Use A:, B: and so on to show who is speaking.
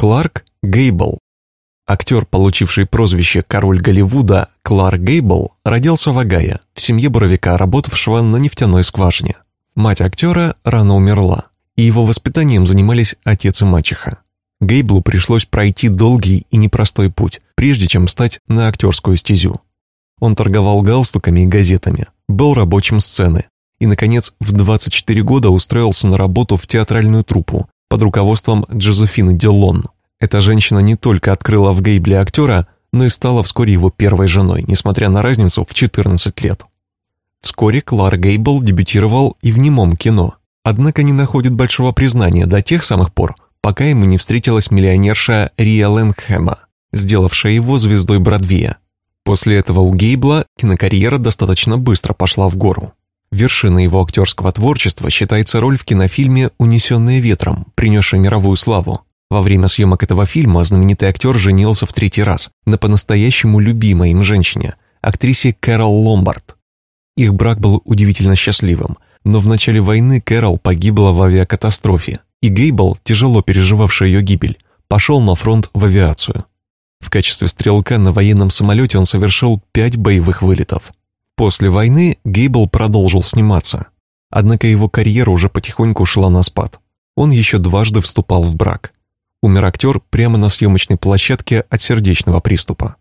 A: Кларк Гейбл. Актер, получивший прозвище «Король Голливуда» Кларк Гейбл, родился в Огайо, в семье буровика, работавшего на нефтяной скважине. Мать актера рано умерла, и его воспитанием занимались отец и мачеха. Гейблу пришлось пройти долгий и непростой путь, прежде чем стать на актерскую стезю. Он торговал галстуками и газетами, был рабочим сцены и, наконец, в 24 года устроился на работу в театральную труппу под руководством Джозефины Делон. Эта женщина не только открыла в Гейбле актера, но и стала вскоре его первой женой, несмотря на разницу в 14 лет. Вскоре Клар Гейбл дебютировал и в немом кино, однако не находит большого признания до тех самых пор, пока ему не встретилась миллионерша Риа Лэнгхэма, сделавшая его звездой Бродвея. После этого у Гейбла кинокарьера достаточно быстро пошла в гору. Вершиной его актерского творчества считается роль в кинофильме «Унесенные ветром», принесшей мировую славу. Во время съемок этого фильма знаменитый актер женился в третий раз на по-настоящему любимой им женщине, актрисе Кэрол Ломбард. Их брак был удивительно счастливым, но в начале войны Кэрол погибла в авиакатастрофе, и Гейбл, тяжело переживавший ее гибель, пошел на фронт в авиацию. В качестве стрелка на военном самолете он совершил пять боевых вылетов. После войны Гейбл продолжил сниматься. Однако его карьера уже потихоньку шла на спад. Он еще дважды вступал в брак. Умер актер прямо на съемочной площадке от сердечного приступа.